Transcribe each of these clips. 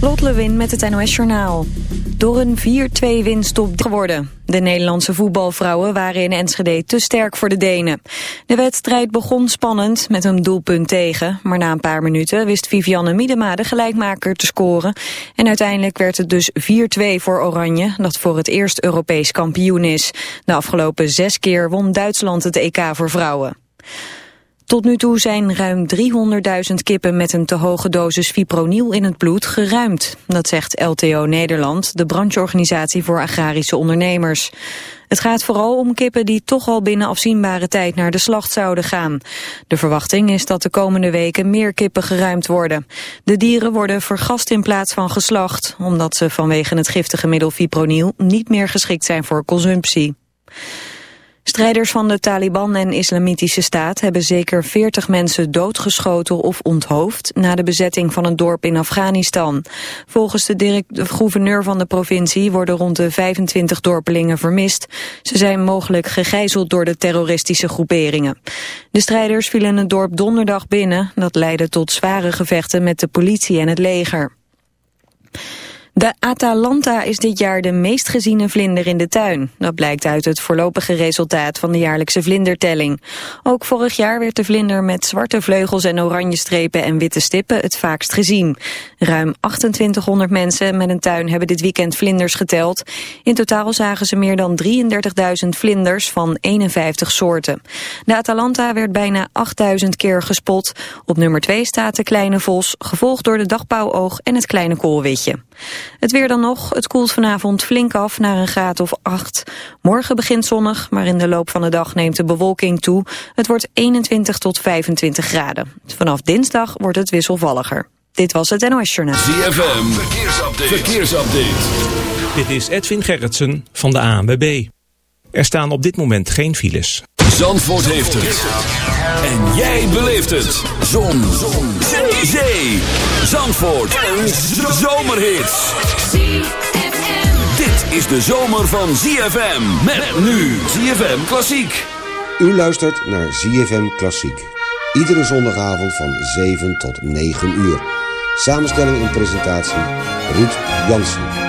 Lot Lewin met het NOS Journaal. Door een 4-2 winst op geworden. De Nederlandse voetbalvrouwen waren in Enschede te sterk voor de Denen. De wedstrijd begon spannend met een doelpunt tegen. Maar na een paar minuten wist Vivianne Miedema de gelijkmaker te scoren. En uiteindelijk werd het dus 4-2 voor Oranje, dat voor het eerst Europees kampioen is. De afgelopen zes keer won Duitsland het EK voor vrouwen. Tot nu toe zijn ruim 300.000 kippen met een te hoge dosis fipronil in het bloed geruimd. Dat zegt LTO Nederland, de brancheorganisatie voor agrarische ondernemers. Het gaat vooral om kippen die toch al binnen afzienbare tijd naar de slacht zouden gaan. De verwachting is dat de komende weken meer kippen geruimd worden. De dieren worden vergast in plaats van geslacht, omdat ze vanwege het giftige middel fipronil niet meer geschikt zijn voor consumptie. Strijders van de Taliban en Islamitische Staat hebben zeker 40 mensen doodgeschoten of onthoofd na de bezetting van een dorp in Afghanistan. Volgens de, de gouverneur van de provincie worden rond de 25 dorpelingen vermist. Ze zijn mogelijk gegijzeld door de terroristische groeperingen. De strijders vielen het dorp donderdag binnen. Dat leidde tot zware gevechten met de politie en het leger. De Atalanta is dit jaar de meest geziene vlinder in de tuin. Dat blijkt uit het voorlopige resultaat van de jaarlijkse vlindertelling. Ook vorig jaar werd de vlinder met zwarte vleugels en oranje strepen en witte stippen het vaakst gezien. Ruim 2800 mensen met een tuin hebben dit weekend vlinders geteld. In totaal zagen ze meer dan 33.000 vlinders van 51 soorten. De Atalanta werd bijna 8000 keer gespot. Op nummer 2 staat de kleine vos, gevolgd door de dagpauwoog en het kleine koolwitje. Het weer dan nog. Het koelt vanavond flink af naar een graad of 8. Morgen begint zonnig, maar in de loop van de dag neemt de bewolking toe. Het wordt 21 tot 25 graden. Vanaf dinsdag wordt het wisselvalliger. Dit was het NOS Journaal. ZFM, verkeersupdate. verkeersupdate. Dit is Edwin Gerritsen van de ANWB. Er staan op dit moment geen files. Zandvoort heeft het. En jij beleeft het. Zon. Zon. Zee. Zandvoort. Een zomerhit. Dit is de zomer van ZFM. Met nu ZFM Klassiek. U luistert naar ZFM Klassiek. Iedere zondagavond van 7 tot 9 uur. Samenstelling en presentatie Ruud Jansen.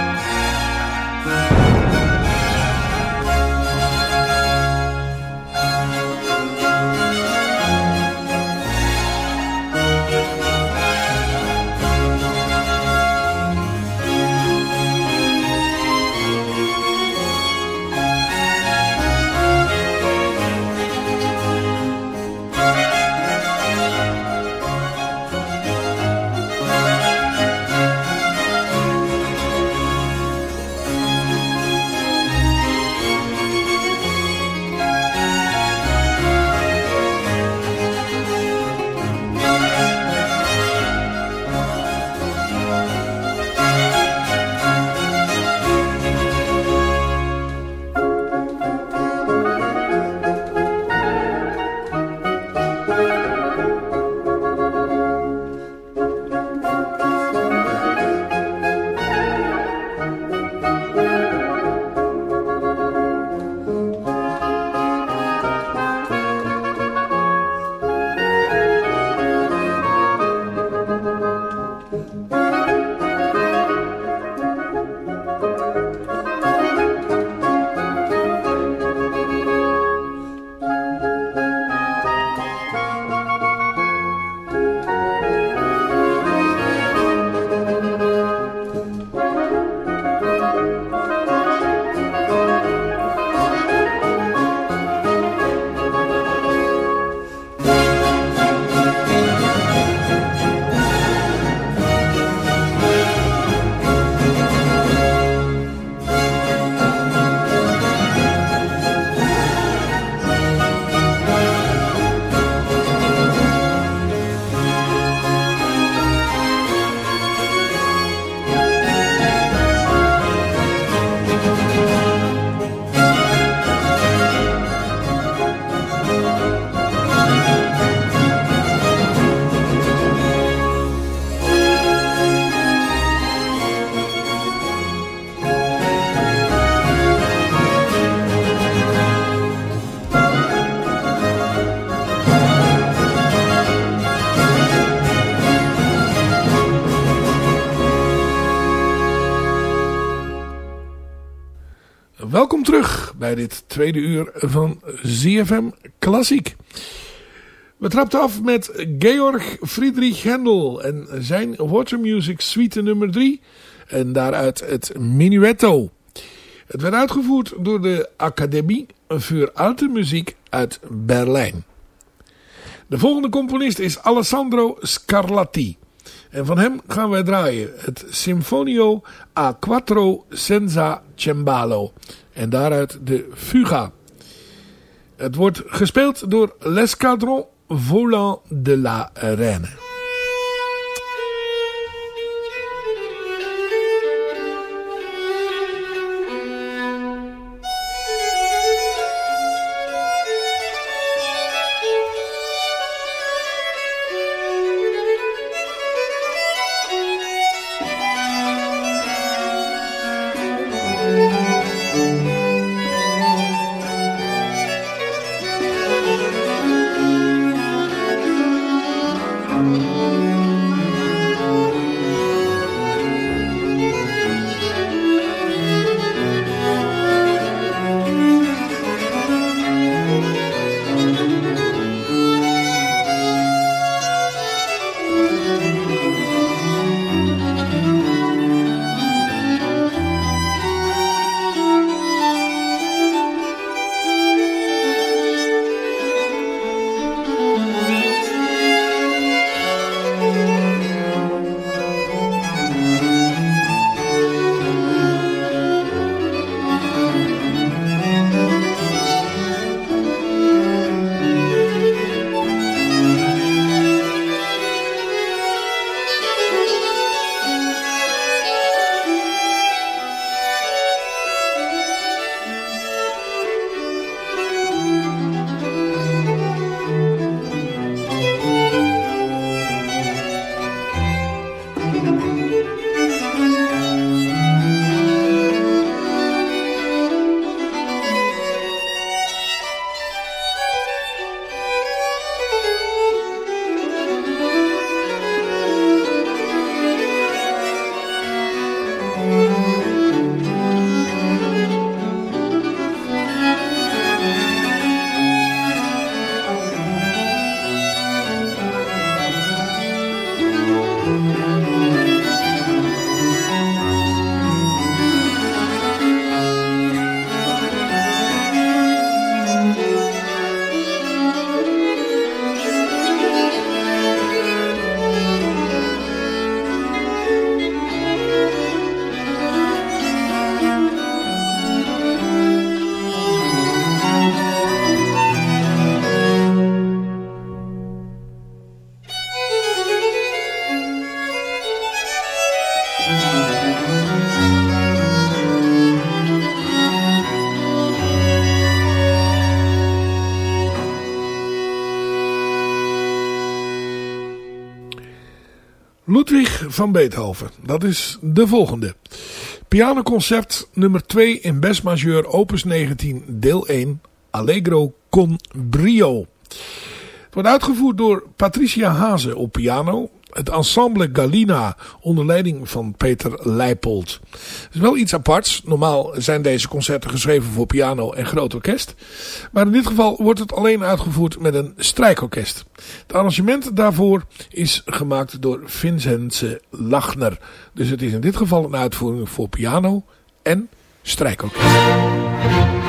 Bij dit tweede uur van ZFM Klassiek. We trapten af met Georg Friedrich Händel en zijn Water Music Suite nummer 3 en daaruit het Minuetto. Het werd uitgevoerd door de Academie voor Alte Muziek uit Berlijn. De volgende componist is Alessandro Scarlatti. En van hem gaan wij draaien het Sinfonio a quattro senza cembalo. En daaruit de Fuga. Het wordt gespeeld door L'Escadron Volant de la Reine. Ludwig van Beethoven. Dat is de volgende. Pianoconcert nummer 2 in Bes majeur opus 19 deel 1 Allegro con brio. Het wordt uitgevoerd door Patricia Hazen op piano het ensemble Galina onder leiding van Peter Leipold. Het is wel iets aparts. Normaal zijn deze concerten geschreven voor piano en groot orkest. Maar in dit geval wordt het alleen uitgevoerd met een strijkorkest. Het arrangement daarvoor is gemaakt door Vincenze Lachner. Dus het is in dit geval een uitvoering voor piano en strijkorkest.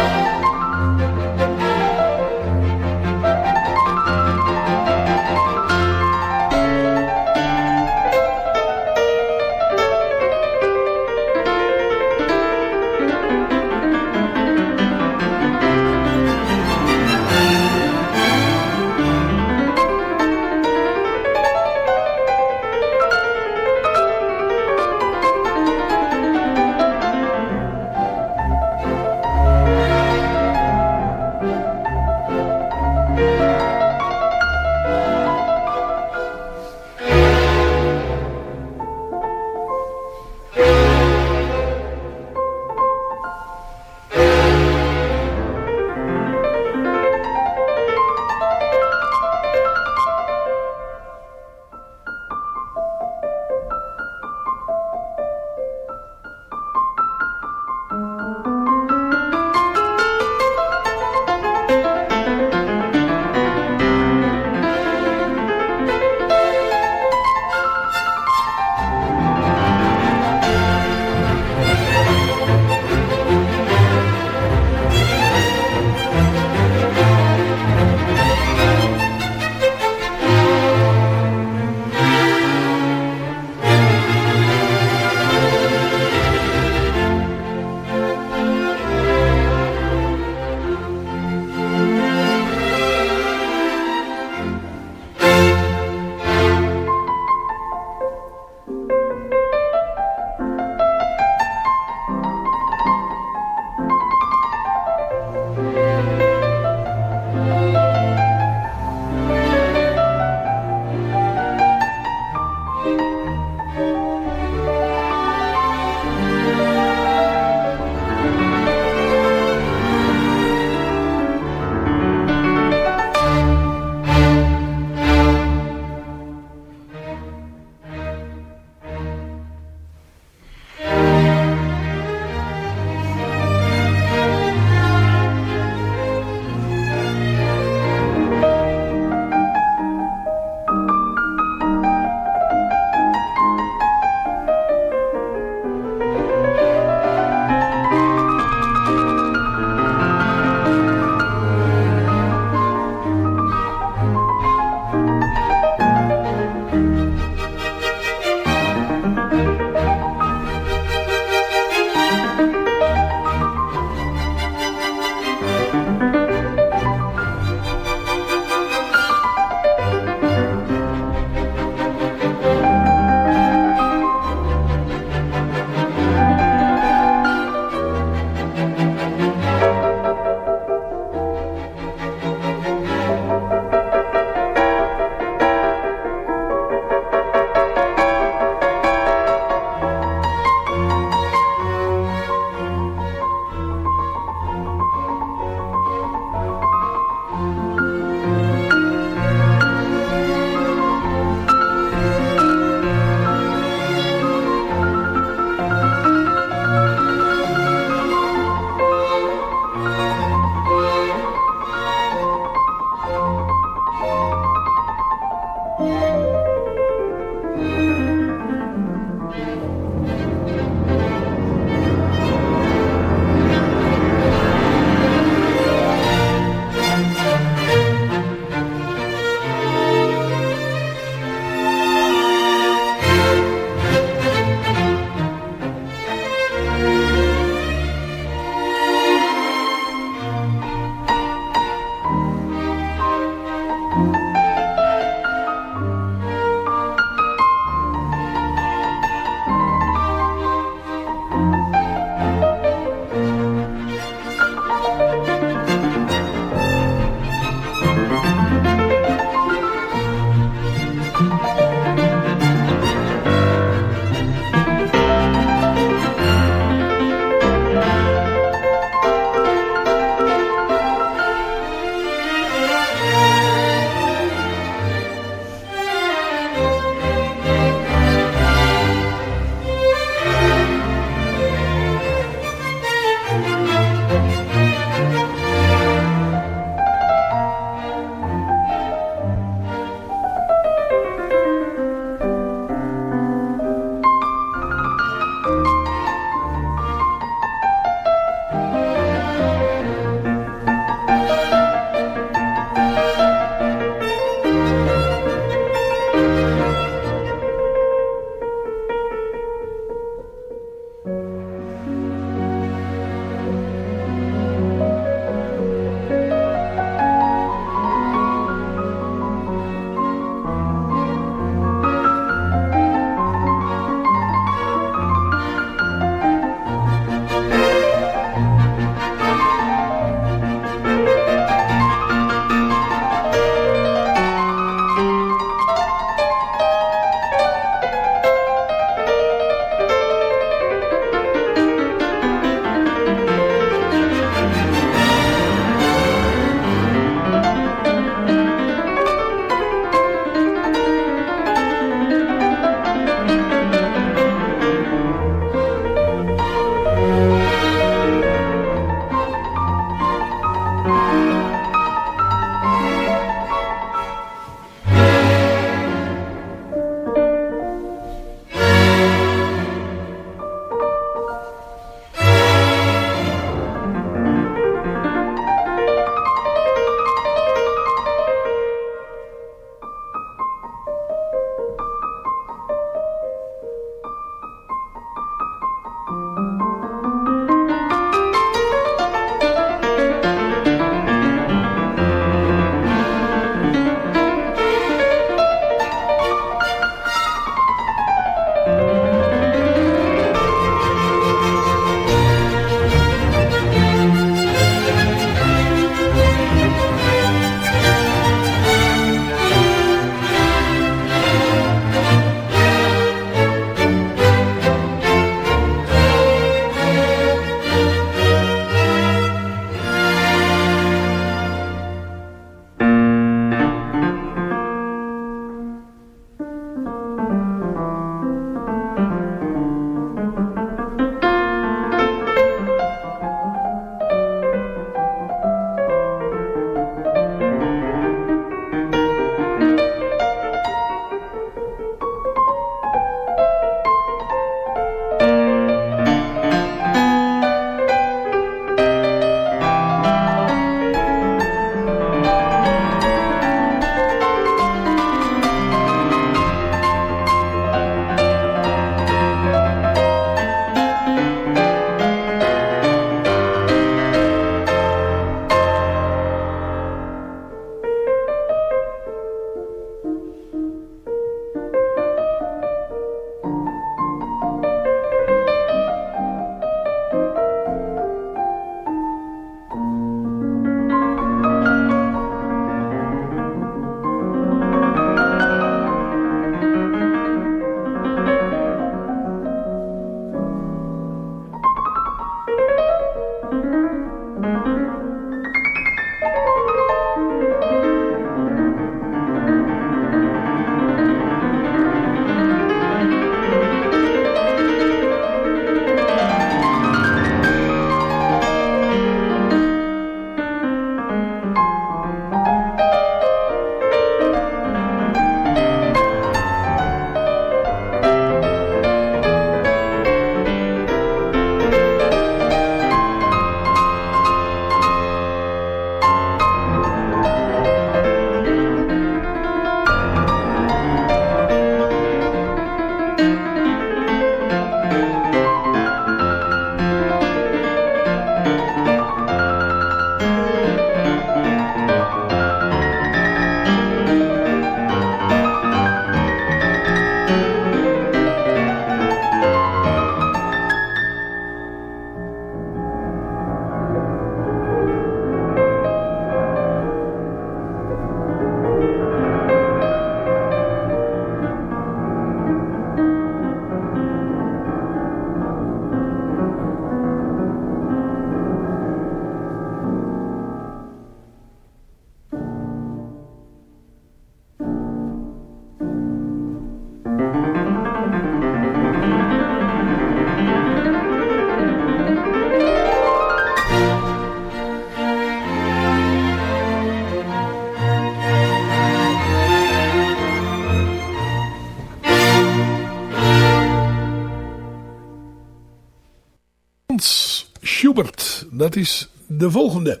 Dat is de volgende.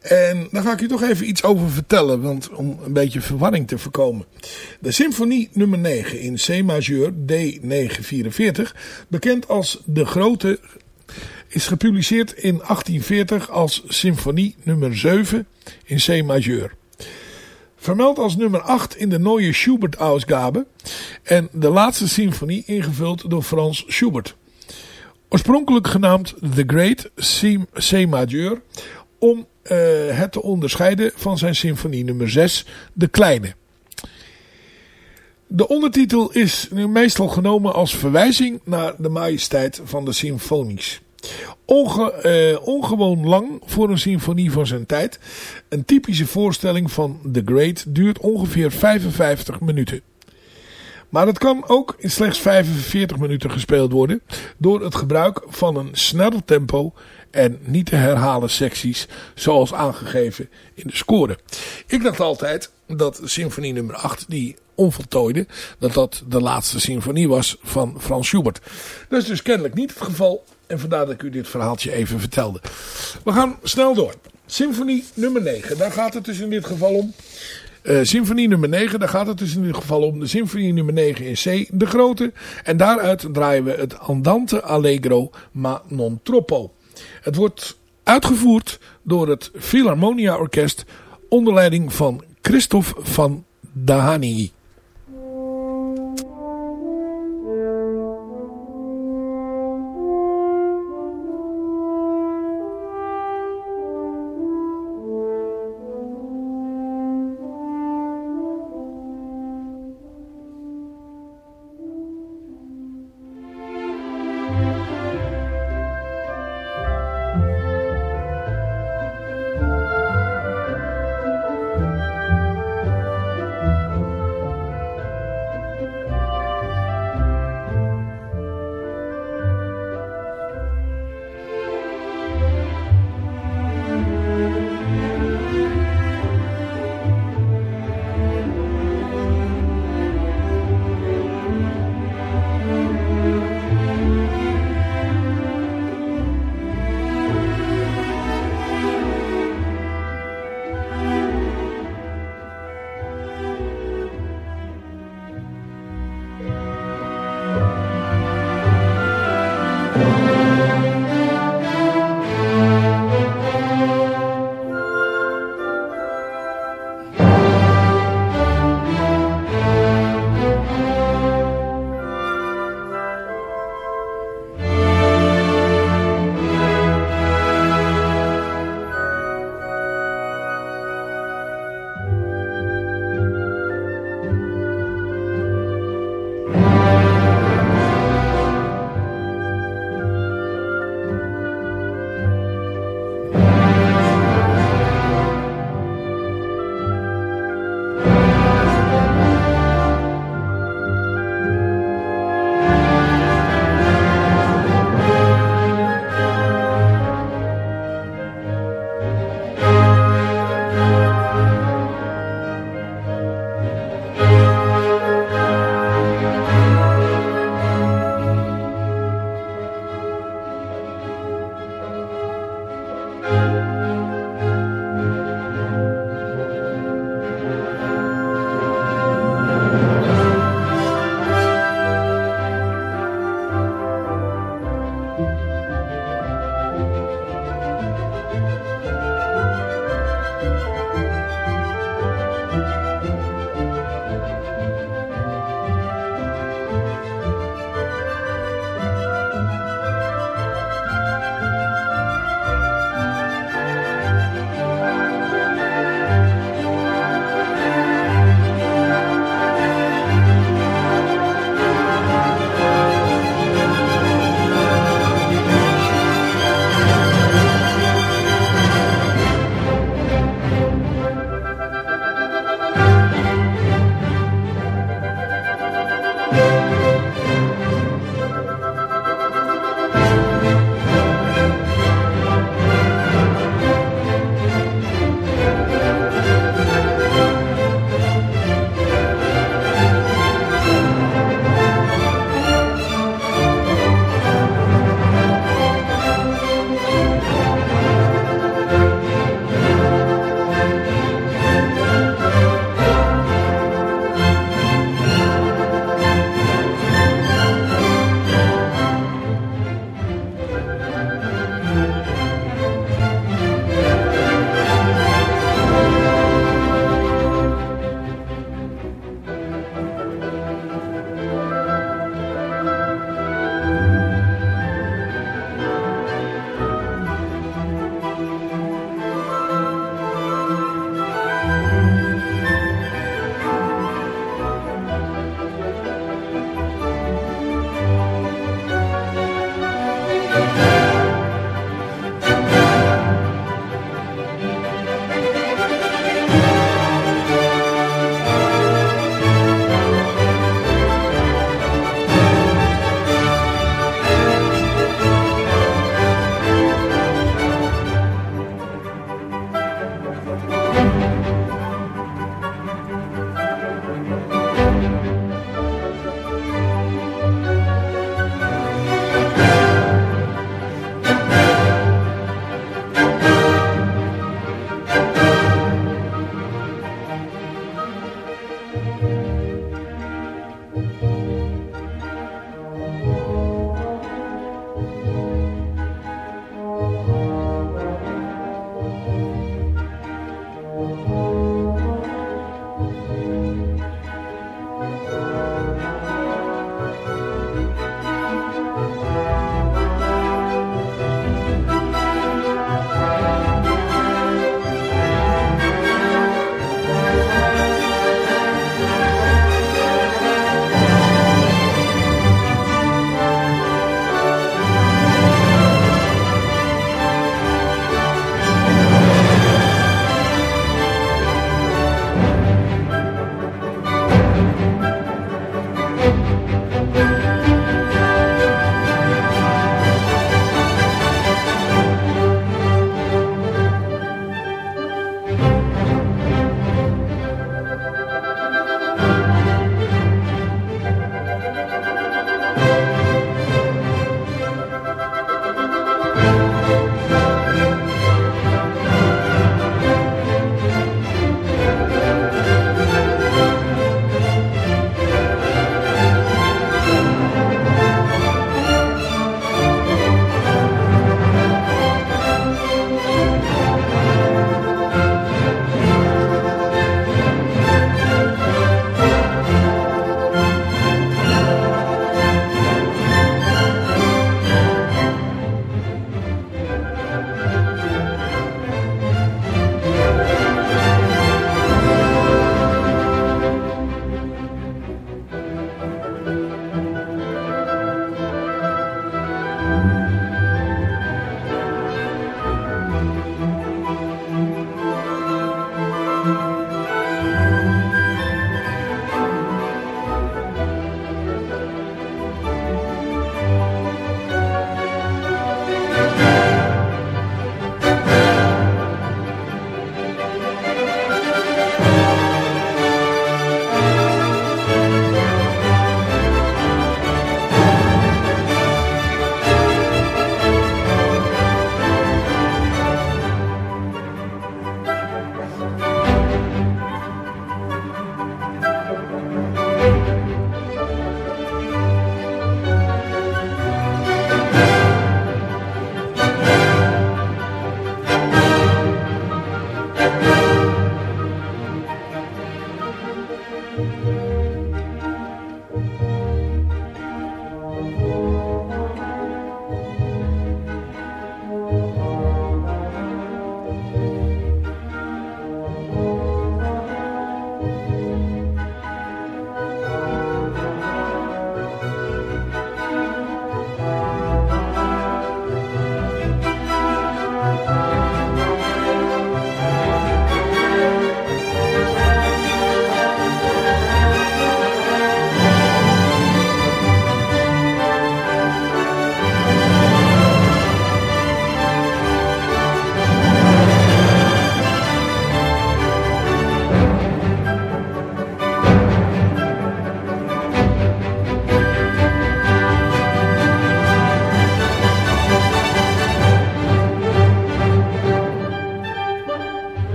En daar ga ik u toch even iets over vertellen, want om een beetje verwarring te voorkomen. De symfonie nummer 9 in C majeur D944, bekend als De Grote, is gepubliceerd in 1840 als symfonie nummer 7 in C majeur. Vermeld als nummer 8 in de Neue Schubert-ausgabe en de laatste symfonie ingevuld door Frans Schubert. Oorspronkelijk genaamd The Great C Majeur om uh, het te onderscheiden van zijn symfonie nummer 6, De Kleine. De ondertitel is nu meestal genomen als verwijzing naar de majesteit van de symfonies. Uh, ongewoon lang voor een symfonie van zijn tijd. Een typische voorstelling van The Great duurt ongeveer 55 minuten. Maar het kan ook in slechts 45 minuten gespeeld worden door het gebruik van een sneller tempo en niet te herhalen secties zoals aangegeven in de score. Ik dacht altijd dat symfonie nummer 8, die onvoltooide, dat dat de laatste symfonie was van Frans Schubert. Dat is dus kennelijk niet het geval en vandaar dat ik u dit verhaaltje even vertelde. We gaan snel door. Symfonie nummer 9, daar gaat het dus in dit geval om. Uh, symfonie nummer 9, daar gaat het dus in dit geval om. De symfonie nummer 9 in C, de grote. En daaruit draaien we het Andante Allegro ma non troppo. Het wordt uitgevoerd door het Philharmonia Orkest onder leiding van Christophe van Dahani.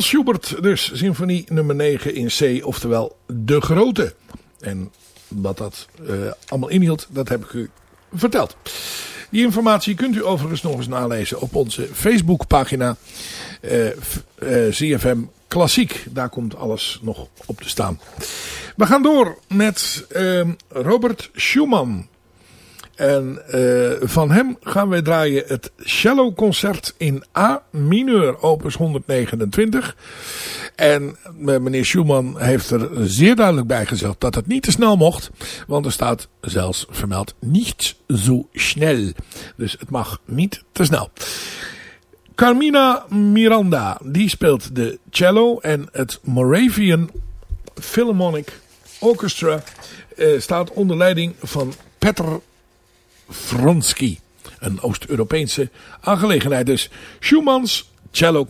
Schubert dus, symfonie nummer 9 in C, oftewel De Grote. En wat dat uh, allemaal inhield, dat heb ik u verteld. Die informatie kunt u overigens nog eens nalezen op onze Facebookpagina uh, uh, ZFM Klassiek. Daar komt alles nog op te staan. We gaan door met Robert Schumann. En uh, van hem gaan wij draaien het cello concert in A mineur, opus 129. En meneer Schumann heeft er zeer duidelijk bij gezegd dat het niet te snel mocht. Want er staat zelfs vermeld niet zo snel. Dus het mag niet te snel. Carmina Miranda, die speelt de cello en het Moravian Philharmonic Orchestra uh, staat onder leiding van Petr Vronsky. Een Oost-Europese aangelegenheid dus. Schumanns cello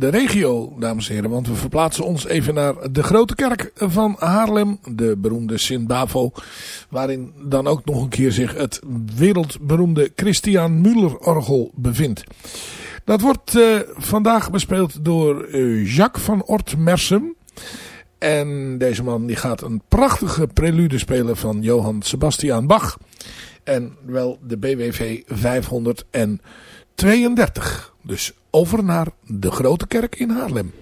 De regio, dames en heren. Want we verplaatsen ons even naar de grote kerk van Haarlem. De beroemde Sint-Bavo. Waarin dan ook nog een keer zich het wereldberoemde Christian Müller orgel bevindt. Dat wordt uh, vandaag bespeeld door uh, Jacques van Ort Mersum. En deze man die gaat een prachtige prelude spelen van Johann Sebastian Bach. En wel de BWV 532. Dus over naar de Grote Kerk in Haarlem.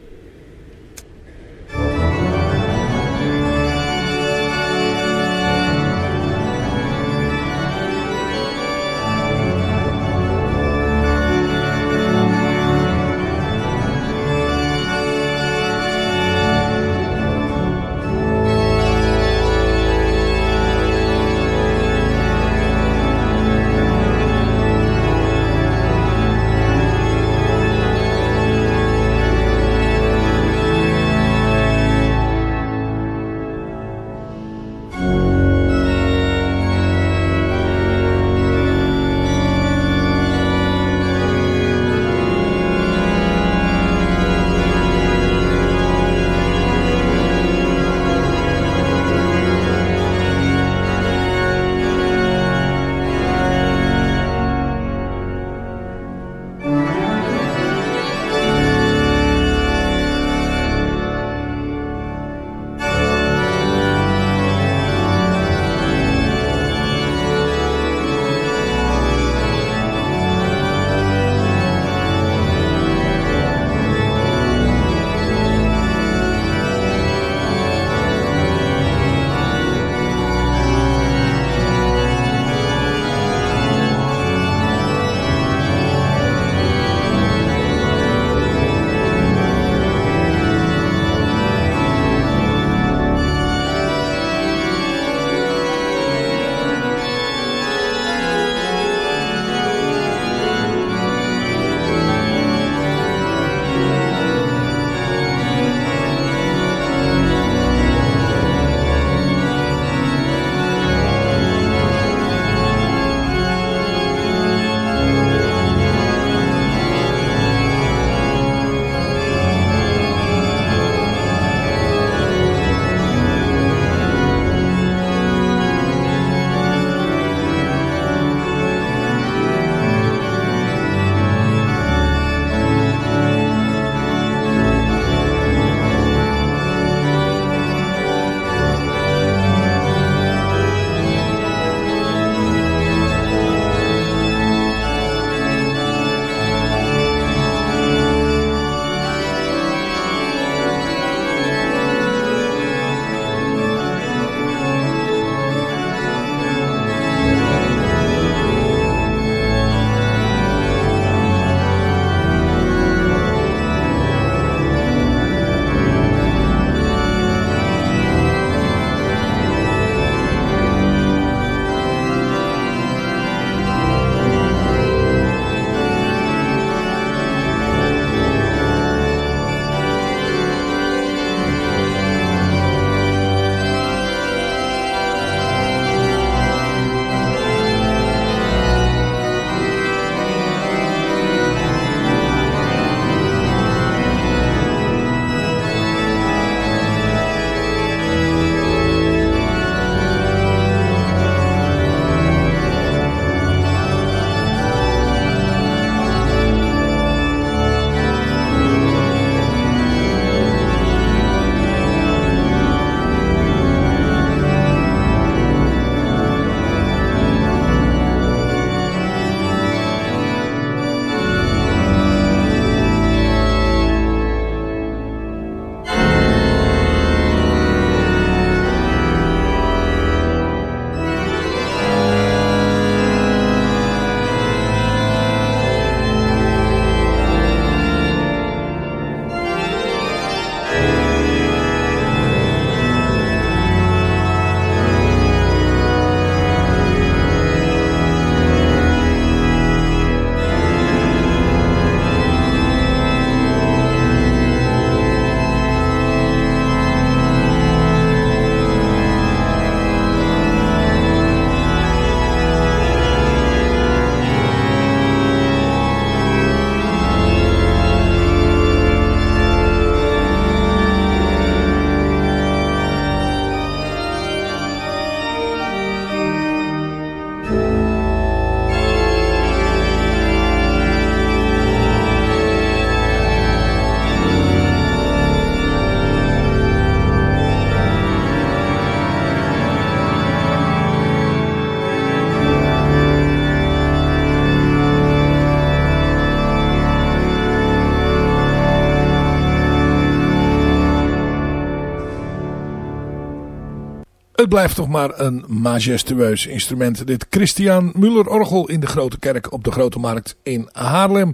Het blijft toch maar een majestueus instrument. Dit Christian Muller orgel in de Grote Kerk op de Grote Markt in Haarlem.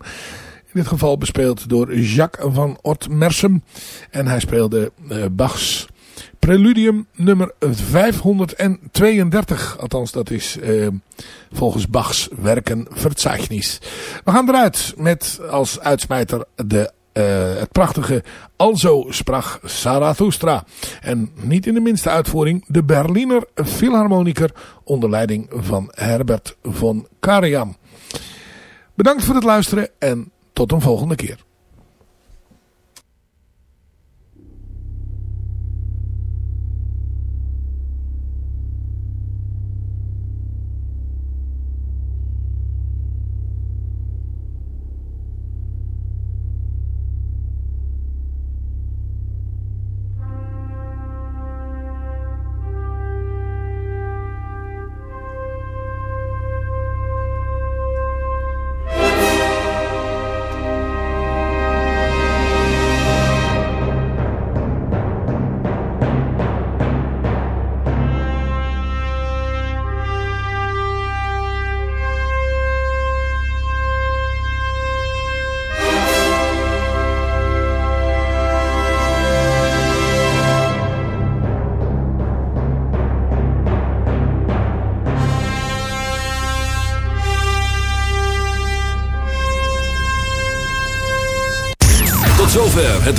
In dit geval bespeeld door Jacques van Ortmersum. En hij speelde uh, Bachs Preludium nummer 532. Althans, dat is uh, volgens Bachs werken Verzeichnis. We gaan eruit met als uitsmijter de uh, het prachtige Alzo sprach Zarathustra. En niet in de minste uitvoering de Berliner Philharmoniker onder leiding van Herbert von Karajan. Bedankt voor het luisteren en tot een volgende keer.